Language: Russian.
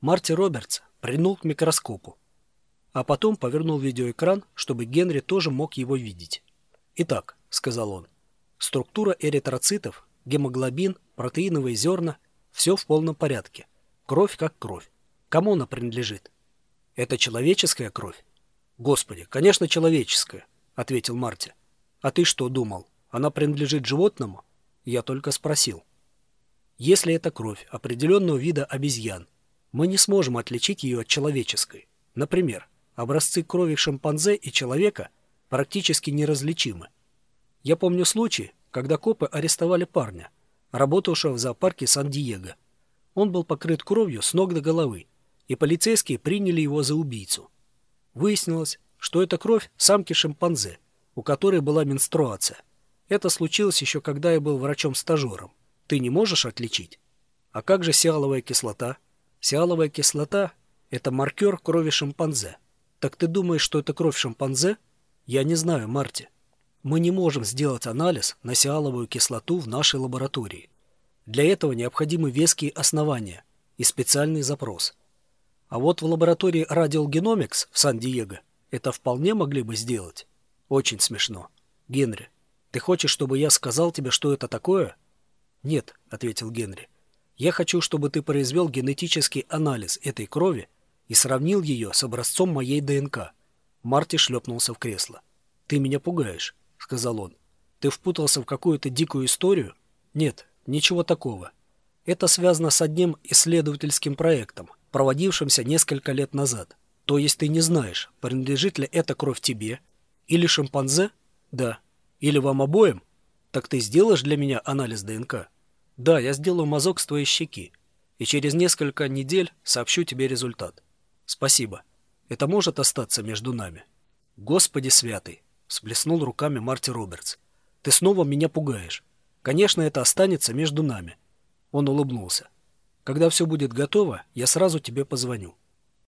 Марти Робертс прильнул к микроскопу, а потом повернул видеоэкран, чтобы Генри тоже мог его видеть. «Итак», — сказал он, — «структура эритроцитов, гемоглобин, протеиновые зерна — все в полном порядке. Кровь как кровь. Кому она принадлежит?» «Это человеческая кровь?» «Господи, конечно, человеческая», — ответил Марти. «А ты что думал, она принадлежит животному?» Я только спросил. «Если это кровь определенного вида обезьян, мы не сможем отличить ее от человеческой. Например, образцы крови шимпанзе и человека практически неразличимы. Я помню случай, когда копы арестовали парня, работавшего в зоопарке Сан-Диего. Он был покрыт кровью с ног до головы, и полицейские приняли его за убийцу. Выяснилось, что это кровь самки шимпанзе, у которой была менструация. Это случилось еще когда я был врачом-стажером. Ты не можешь отличить? А как же сиаловая кислота? Сиаловая кислота – это маркер крови шимпанзе. Так ты думаешь, что это кровь шимпанзе? Я не знаю, Марти. Мы не можем сделать анализ на сиаловую кислоту в нашей лаборатории. Для этого необходимы веские основания и специальный запрос. А вот в лаборатории Radial Genomics в Сан-Диего это вполне могли бы сделать. Очень смешно. Генри, ты хочешь, чтобы я сказал тебе, что это такое? Нет, ответил Генри. Я хочу, чтобы ты произвел генетический анализ этой крови и сравнил ее с образцом моей ДНК. Марти шлепнулся в кресло. Ты меня пугаешь, сказал он. Ты впутался в какую-то дикую историю? Нет, ничего такого. Это связано с одним исследовательским проектом, проводившимся несколько лет назад. То есть ты не знаешь, принадлежит ли эта кровь тебе или шимпанзе? Да. Или вам обоим? Так ты сделаешь для меня анализ ДНК? Да, я сделаю мазок с твоей щеки. И через несколько недель сообщу тебе результат. Спасибо. Это может остаться между нами. Господи святый, всплеснул руками Марти Робертс. Ты снова меня пугаешь. Конечно, это останется между нами. Он улыбнулся. Когда все будет готово, я сразу тебе позвоню.